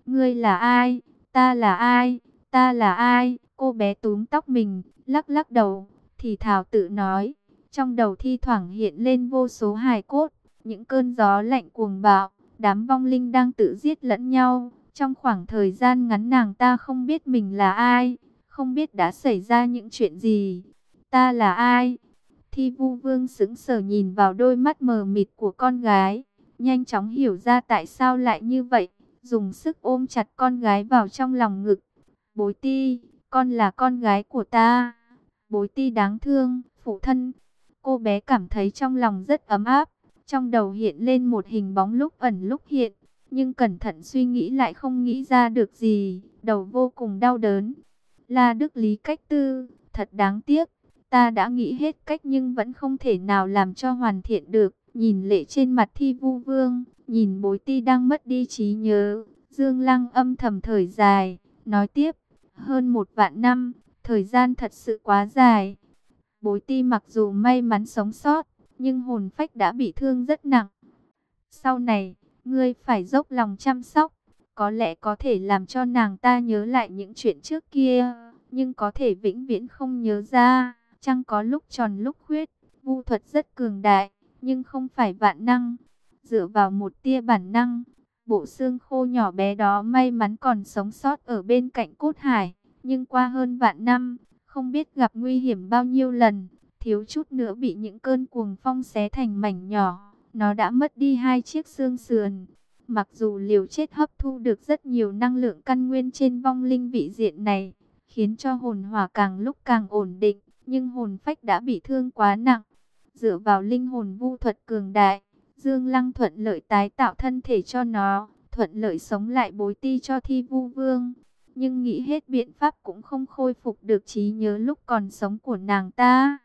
Ngươi là ai? Ta là ai? Ta là ai? Cô bé túm tóc mình, lắc lắc đầu, thì thảo tự nói. Trong đầu thi thoảng hiện lên vô số hài cốt, những cơn gió lạnh cuồng bạo, đám vong linh đang tự giết lẫn nhau. Trong khoảng thời gian ngắn nàng ta không biết mình là ai, không biết đã xảy ra những chuyện gì. Ta là ai? Thi vu vương sững sờ nhìn vào đôi mắt mờ mịt của con gái, nhanh chóng hiểu ra tại sao lại như vậy dùng sức ôm chặt con gái vào trong lòng ngực. Bối ti, con là con gái của ta. Bối ti đáng thương, phụ thân. Cô bé cảm thấy trong lòng rất ấm áp. Trong đầu hiện lên một hình bóng lúc ẩn lúc hiện. Nhưng cẩn thận suy nghĩ lại không nghĩ ra được gì. Đầu vô cùng đau đớn. La Đức Lý cách tư, thật đáng tiếc. Ta đã nghĩ hết cách nhưng vẫn không thể nào làm cho hoàn thiện được. Nhìn lệ trên mặt thi vu vương, nhìn bối ti đang mất đi trí nhớ. Dương Lăng âm thầm thời dài, nói tiếp, hơn một vạn năm, thời gian thật sự quá dài. Bối ti mặc dù may mắn sống sót, nhưng hồn phách đã bị thương rất nặng. Sau này, ngươi phải dốc lòng chăm sóc, có lẽ có thể làm cho nàng ta nhớ lại những chuyện trước kia, nhưng có thể vĩnh viễn không nhớ ra. chăng có lúc tròn lúc khuyết, vu thuật rất cường đại, nhưng không phải vạn năng. Dựa vào một tia bản năng, bộ xương khô nhỏ bé đó may mắn còn sống sót ở bên cạnh cốt hải. Nhưng qua hơn vạn năm, không biết gặp nguy hiểm bao nhiêu lần, thiếu chút nữa bị những cơn cuồng phong xé thành mảnh nhỏ. Nó đã mất đi hai chiếc xương sườn. Mặc dù liều chết hấp thu được rất nhiều năng lượng căn nguyên trên vong linh vị diện này, khiến cho hồn hỏa càng lúc càng ổn định, nhưng hồn phách đã bị thương quá nặng. Dựa vào linh hồn vu thuật cường đại, Dương Lăng thuận lợi tái tạo thân thể cho nó, thuận lợi sống lại bối ti cho thi vu vương. Nhưng nghĩ hết biện pháp cũng không khôi phục được trí nhớ lúc còn sống của nàng ta.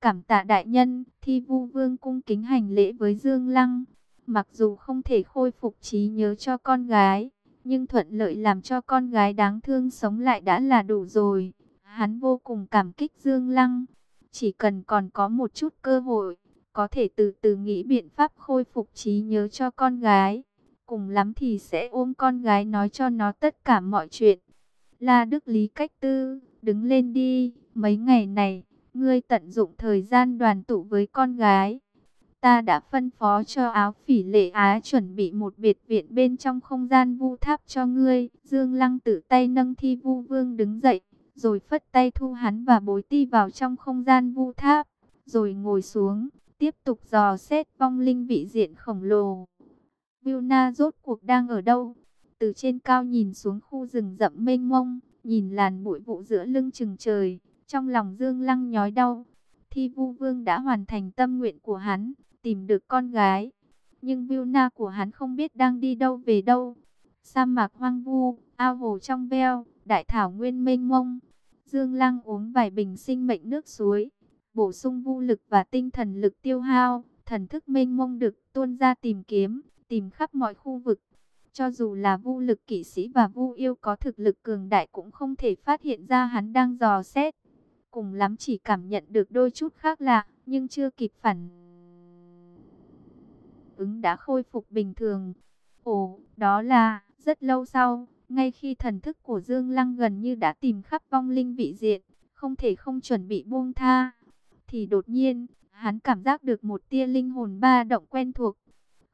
Cảm tạ đại nhân, thi vu vương cung kính hành lễ với Dương Lăng. Mặc dù không thể khôi phục trí nhớ cho con gái, nhưng thuận lợi làm cho con gái đáng thương sống lại đã là đủ rồi. Hắn vô cùng cảm kích Dương Lăng. Chỉ cần còn có một chút cơ hội, có thể từ từ nghĩ biện pháp khôi phục trí nhớ cho con gái. Cùng lắm thì sẽ ôm con gái nói cho nó tất cả mọi chuyện. La Đức Lý cách tư, đứng lên đi, mấy ngày này, ngươi tận dụng thời gian đoàn tụ với con gái. Ta đã phân phó cho áo phỉ lệ á chuẩn bị một biệt viện bên trong không gian vu tháp cho ngươi. Dương Lăng tự tay nâng thi vu vương đứng dậy, rồi phất tay thu hắn và bối ti vào trong không gian vu tháp, rồi ngồi xuống, tiếp tục dò xét vong linh vị diện khổng lồ. Yuna rốt cuộc đang ở đâu? Từ trên cao nhìn xuống khu rừng rậm mênh mông, nhìn làn bụi vụ giữa lưng chừng trời, trong lòng Dương Lăng nhói đau. Thi Vu Vương đã hoàn thành tâm nguyện của hắn, tìm được con gái. Nhưng Vilna của hắn không biết đang đi đâu về đâu. Sa mạc hoang vu, ao hồ trong veo, đại thảo nguyên mênh mông. Dương Lăng uống vài bình sinh mệnh nước suối, bổ sung vu lực và tinh thần lực tiêu hao, thần thức mênh mông được tuôn ra tìm kiếm, tìm khắp mọi khu vực. Cho dù là vu lực kỵ sĩ và vu yêu có thực lực cường đại cũng không thể phát hiện ra hắn đang dò xét. Cùng lắm chỉ cảm nhận được đôi chút khác lạ, nhưng chưa kịp phản ứng đã khôi phục bình thường. Ồ, đó là, rất lâu sau, ngay khi thần thức của Dương Lăng gần như đã tìm khắp vong linh vị diện, không thể không chuẩn bị buông tha, thì đột nhiên, hắn cảm giác được một tia linh hồn ba động quen thuộc.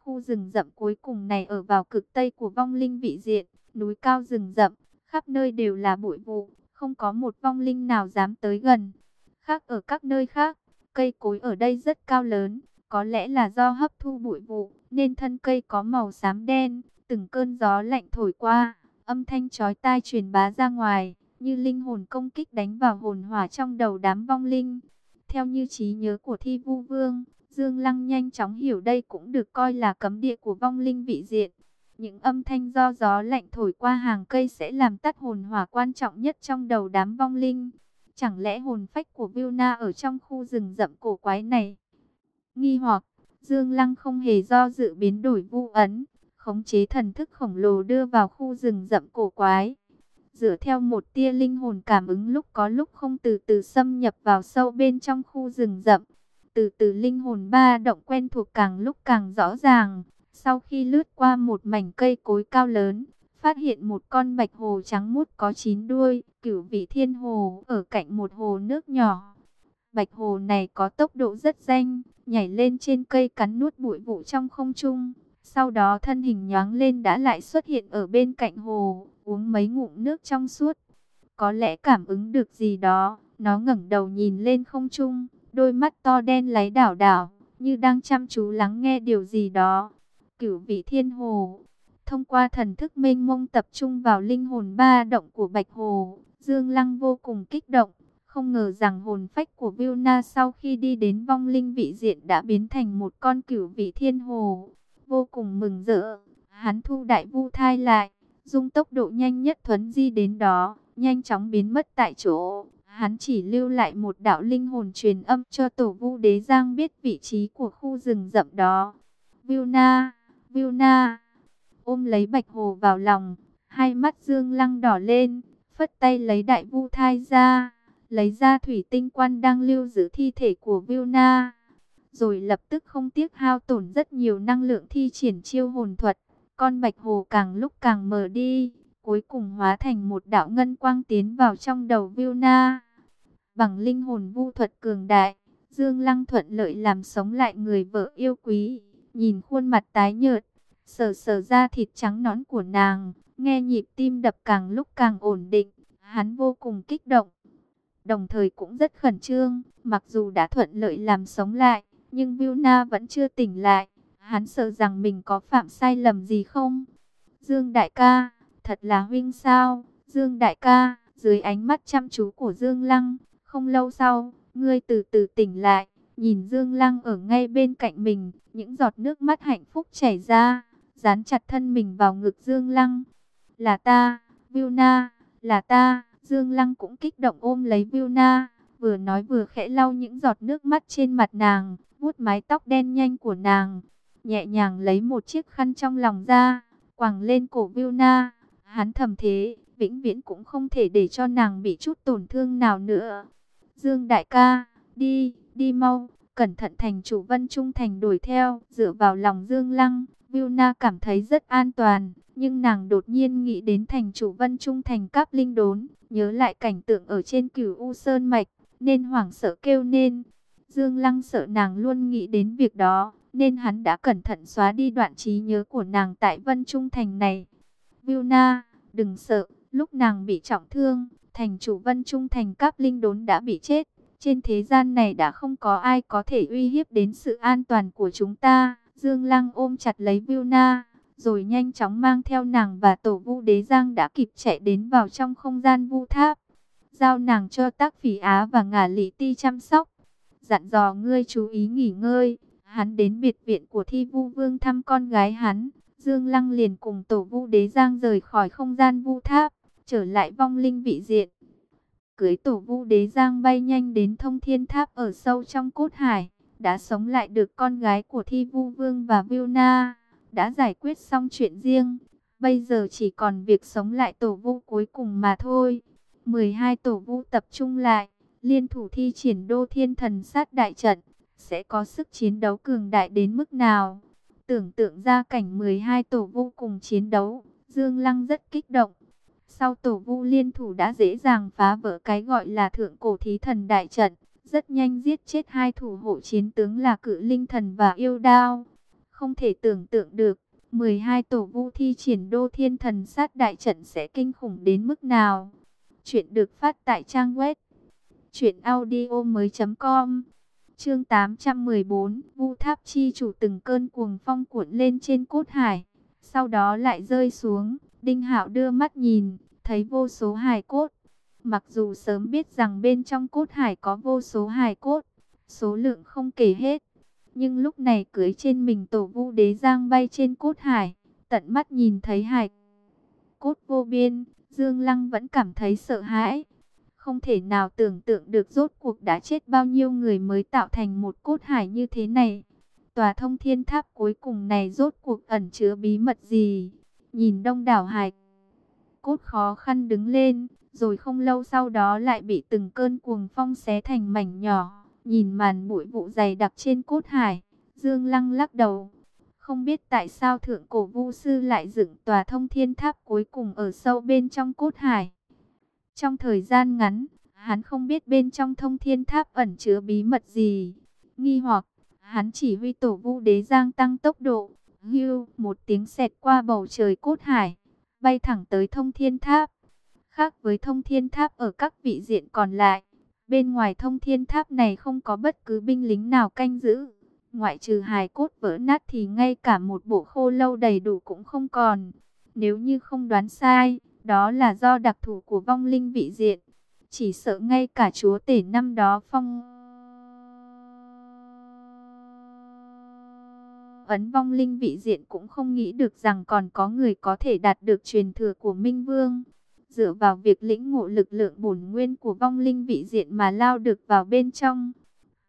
Khu rừng rậm cuối cùng này ở vào cực tây của vong linh vị diện, núi cao rừng rậm, khắp nơi đều là bụi vụ, không có một vong linh nào dám tới gần. Khác ở các nơi khác, cây cối ở đây rất cao lớn, có lẽ là do hấp thu bụi vụ, nên thân cây có màu xám đen, từng cơn gió lạnh thổi qua, âm thanh chói tai truyền bá ra ngoài, như linh hồn công kích đánh vào hồn hỏa trong đầu đám vong linh. Theo như trí nhớ của Thi Vu Vương, Dương Lăng nhanh chóng hiểu đây cũng được coi là cấm địa của vong linh vị diện. Những âm thanh do gió lạnh thổi qua hàng cây sẽ làm tắt hồn hỏa quan trọng nhất trong đầu đám vong linh. Chẳng lẽ hồn phách của Vilna ở trong khu rừng rậm cổ quái này? Nghi hoặc, Dương Lăng không hề do dự biến đổi vu ấn, khống chế thần thức khổng lồ đưa vào khu rừng rậm cổ quái. Dựa theo một tia linh hồn cảm ứng lúc có lúc không từ từ xâm nhập vào sâu bên trong khu rừng rậm. Từ từ linh hồn ba động quen thuộc càng lúc càng rõ ràng. Sau khi lướt qua một mảnh cây cối cao lớn, phát hiện một con bạch hồ trắng mút có chín đuôi, cửu vị thiên hồ ở cạnh một hồ nước nhỏ. Bạch hồ này có tốc độ rất nhanh, nhảy lên trên cây cắn nuốt bụi vụ trong không trung. Sau đó thân hình nhoáng lên đã lại xuất hiện ở bên cạnh hồ, uống mấy ngụm nước trong suốt. Có lẽ cảm ứng được gì đó, nó ngẩng đầu nhìn lên không trung, đôi mắt to đen láy đảo đảo, như đang chăm chú lắng nghe điều gì đó. Cửu vị thiên hồ, Thông qua thần thức mênh mông tập trung vào linh hồn ba động của Bạch Hồ, Dương Lăng vô cùng kích động. Không ngờ rằng hồn phách của Vilna sau khi đi đến vong linh vị diện đã biến thành một con cửu vị thiên hồ. Vô cùng mừng rỡ, hắn thu đại vu thai lại, dung tốc độ nhanh nhất thuấn di đến đó, nhanh chóng biến mất tại chỗ. Hắn chỉ lưu lại một đạo linh hồn truyền âm cho tổ vu đế giang biết vị trí của khu rừng rậm đó. Vilna, Vilna, ôm lấy bạch hồ vào lòng, hai mắt dương lăng đỏ lên, phất tay lấy đại vu thai ra, lấy ra thủy tinh quan đang lưu giữ thi thể của Vilna. Rồi lập tức không tiếc hao tổn rất nhiều năng lượng thi triển chiêu hồn thuật, con bạch hồ càng lúc càng mờ đi cuối cùng hóa thành một đạo ngân quang tiến vào trong đầu Vilna. Bằng linh hồn vu thuật cường đại, Dương Lăng thuận lợi làm sống lại người vợ yêu quý, nhìn khuôn mặt tái nhợt, sờ sờ da thịt trắng nõn của nàng, nghe nhịp tim đập càng lúc càng ổn định, hắn vô cùng kích động. Đồng thời cũng rất khẩn trương, mặc dù đã thuận lợi làm sống lại, nhưng Vilna vẫn chưa tỉnh lại, hắn sợ rằng mình có phạm sai lầm gì không? Dương đại ca, thật là huynh sao, Dương đại ca, dưới ánh mắt chăm chú của Dương Lăng, không lâu sau, ngươi từ từ tỉnh lại, nhìn Dương Lăng ở ngay bên cạnh mình, những giọt nước mắt hạnh phúc chảy ra, dán chặt thân mình vào ngực Dương Lăng. Là ta, Vilna, là ta, Dương Lăng cũng kích động ôm lấy Vilna, vừa nói vừa khẽ lau những giọt nước mắt trên mặt nàng, vuốt mái tóc đen nhanh của nàng, nhẹ nhàng lấy một chiếc khăn trong lòng ra, quàng lên cổ Vilna. Hắn thầm thế, vĩnh viễn cũng không thể để cho nàng bị chút tổn thương nào nữa. Dương đại ca, đi, đi mau, cẩn thận thành chủ Vân Trung Thành đuổi theo, dựa vào lòng Dương Lăng. Na cảm thấy rất an toàn, nhưng nàng đột nhiên nghĩ đến thành chủ Vân Trung Thành cáp linh đốn, nhớ lại cảnh tượng ở trên cửu U Sơn Mạch, nên hoảng sợ kêu nên. Dương Lăng sợ nàng luôn nghĩ đến việc đó, nên hắn đã cẩn thận xóa đi đoạn trí nhớ của nàng tại Vân Trung Thành này. Vilna, đừng sợ, lúc nàng bị trọng thương, thành chủ Vân Trung thành cáp linh đốn đã bị chết. Trên thế gian này đã không có ai có thể uy hiếp đến sự an toàn của chúng ta. Dương Lăng ôm chặt lấy Vilna, rồi nhanh chóng mang theo nàng và tổ vu đế giang đã kịp chạy đến vào trong không gian vu tháp. Giao nàng cho tác phỉ Á và ngả lý ti chăm sóc. Dặn dò ngươi chú ý nghỉ ngơi. Hắn đến biệt viện của thi vu vương thăm con gái hắn. Dương Lăng liền cùng tổ vu đế giang rời khỏi không gian vu tháp, trở lại vong linh vị diện. Cưới tổ vu đế giang bay nhanh đến thông thiên tháp ở sâu trong cốt hải, đã sống lại được con gái của thi vu vương và Vilna, đã giải quyết xong chuyện riêng. Bây giờ chỉ còn việc sống lại tổ vu cuối cùng mà thôi. 12 tổ vu tập trung lại, liên thủ thi triển đô thiên thần sát đại trận, sẽ có sức chiến đấu cường đại đến mức nào? Tưởng tượng ra cảnh 12 tổ vu cùng chiến đấu, Dương Lăng rất kích động. Sau tổ vu liên thủ đã dễ dàng phá vỡ cái gọi là thượng cổ thí thần đại trận, rất nhanh giết chết hai thủ hộ chiến tướng là cự linh thần và yêu đao. Không thể tưởng tượng được, 12 tổ vu thi triển đô thiên thần sát đại trận sẽ kinh khủng đến mức nào. Chuyện được phát tại trang web chuyện audio mới.com Chương 814, Vu Tháp chi chủ từng cơn cuồng phong cuộn lên trên cốt hải, sau đó lại rơi xuống. Đinh Hạo đưa mắt nhìn, thấy vô số hài cốt. Mặc dù sớm biết rằng bên trong cốt hải có vô số hài cốt, số lượng không kể hết, nhưng lúc này cưới trên mình tổ Vu Đế Giang bay trên cốt hải, tận mắt nhìn thấy hải cốt vô biên, Dương Lăng vẫn cảm thấy sợ hãi. Không thể nào tưởng tượng được rốt cuộc đã chết bao nhiêu người mới tạo thành một cốt hải như thế này. Tòa thông thiên tháp cuối cùng này rốt cuộc ẩn chứa bí mật gì? Nhìn đông đảo hải cốt khó khăn đứng lên, rồi không lâu sau đó lại bị từng cơn cuồng phong xé thành mảnh nhỏ. Nhìn màn bụi vụ dày đặc trên cốt hải, Dương Lăng lắc đầu. Không biết tại sao thượng cổ vu sư lại dựng tòa thông thiên tháp cuối cùng ở sâu bên trong cốt hải. Trong thời gian ngắn, hắn không biết bên trong thông thiên tháp ẩn chứa bí mật gì. Nghi hoặc, hắn chỉ huy tổ vu đế giang tăng tốc độ. Hưu, một tiếng xẹt qua bầu trời cốt hải, bay thẳng tới thông thiên tháp. Khác với thông thiên tháp ở các vị diện còn lại, bên ngoài thông thiên tháp này không có bất cứ binh lính nào canh giữ. ngoại trừ hài cốt vỡ nát thì ngay cả một bộ khô lâu đầy đủ cũng không còn. Nếu như không đoán sai, đó là do đặc thù của vong linh vị diện. Chỉ sợ ngay cả chúa tể năm đó phong... Ấn vong linh vị diện cũng không nghĩ được rằng còn có người có thể đạt được truyền thừa của Minh Vương. Dựa vào việc lĩnh ngộ lực lượng bổn nguyên của vong linh vị diện mà lao được vào bên trong.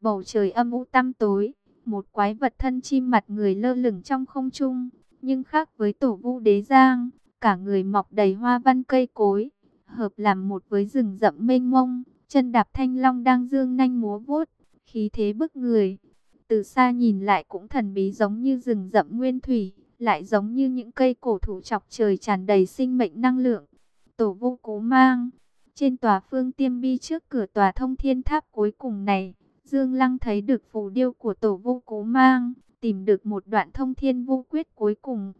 Bầu trời âm u tăm tối, một quái vật thân chim mặt người lơ lửng trong không trung. Nhưng khác với tổ vu đế giang, cả người mọc đầy hoa văn cây cối, hợp làm một với rừng rậm mênh mông, chân đạp thanh long đang dương nanh múa vuốt, khí thế bức người. Từ xa nhìn lại cũng thần bí giống như rừng rậm nguyên thủy, lại giống như những cây cổ thụ chọc trời tràn đầy sinh mệnh năng lượng. Tổ vô cố mang, trên tòa phương tiêm bi trước cửa tòa thông thiên tháp cuối cùng này, Dương Lăng thấy được phù điêu của tổ vô cố mang, tìm được một đoạn thông thiên vô quyết cuối cùng.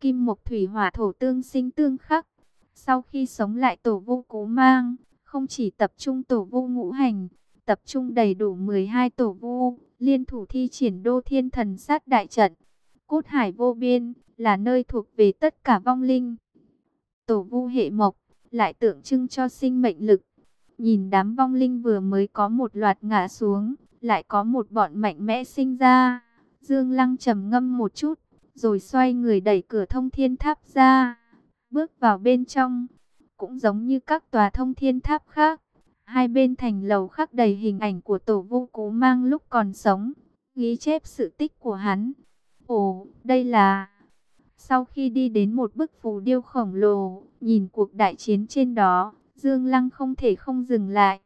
Kim mộc thủy hỏa thổ tương sinh tương khắc. Sau khi sống lại tổ vô cố mang, không chỉ tập trung tổ vô ngũ hành, tập trung đầy đủ 12 tổ vô, liên thủ thi triển đô thiên thần sát đại trận. Cốt hải vô biên, là nơi thuộc về tất cả vong linh. Tổ vu hệ mộc, lại tượng trưng cho sinh mệnh lực. Nhìn đám vong linh vừa mới có một loạt ngã xuống, lại có một bọn mạnh mẽ sinh ra. Dương Lăng trầm ngâm một chút, rồi xoay người đẩy cửa thông thiên tháp ra, bước vào bên trong. Cũng giống như các tòa thông thiên tháp khác, hai bên thành lầu khắc đầy hình ảnh của tổ vô cố mang lúc còn sống, ghi chép sự tích của hắn. Ồ, đây là... Sau khi đi đến một bức phù điêu khổng lồ, nhìn cuộc đại chiến trên đó, Dương Lăng không thể không dừng lại.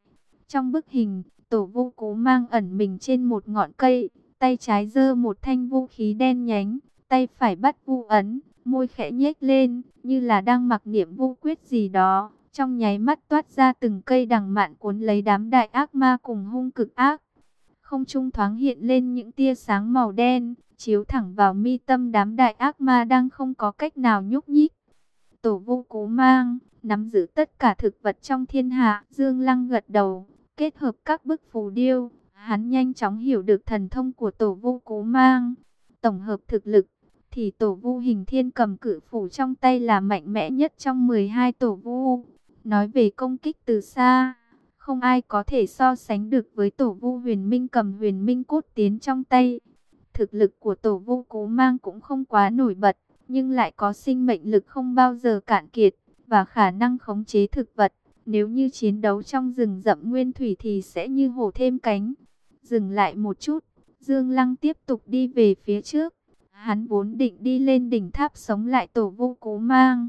Trong bức hình, tổ vô cố mang ẩn mình trên một ngọn cây, tay trái giơ một thanh vũ khí đen nhánh, tay phải bắt vu ấn, môi khẽ nhếch lên, như là đang mặc niệm vu quyết gì đó. Trong nháy mắt toát ra từng cây đằng mạn cuốn lấy đám đại ác ma cùng hung cực ác. Không trung thoáng hiện lên những tia sáng màu đen, chiếu thẳng vào mi tâm đám đại ác ma đang không có cách nào nhúc nhích. Tổ vô cố mang, nắm giữ tất cả thực vật trong thiên hạ. Dương Lăng gật đầu, kết hợp các bức phù điêu, hắn nhanh chóng hiểu được thần thông của tổ vô cố mang. Tổng hợp thực lực, thì tổ vu hình thiên cầm cự phủ trong tay là mạnh mẽ nhất trong 12 tổ vu. Nói về công kích từ xa, không ai có thể so sánh được với tổ vu huyền minh cầm huyền minh cốt tiến trong tay. Thực lực của tổ vu cố mang cũng không quá nổi bật, nhưng lại có sinh mệnh lực không bao giờ cạn kiệt, và khả năng khống chế thực vật. Nếu như chiến đấu trong rừng rậm nguyên thủy thì sẽ như hổ thêm cánh. Dừng lại một chút, Dương Lăng tiếp tục đi về phía trước. Hắn vốn định đi lên đỉnh tháp sống lại tổ vu cố mang.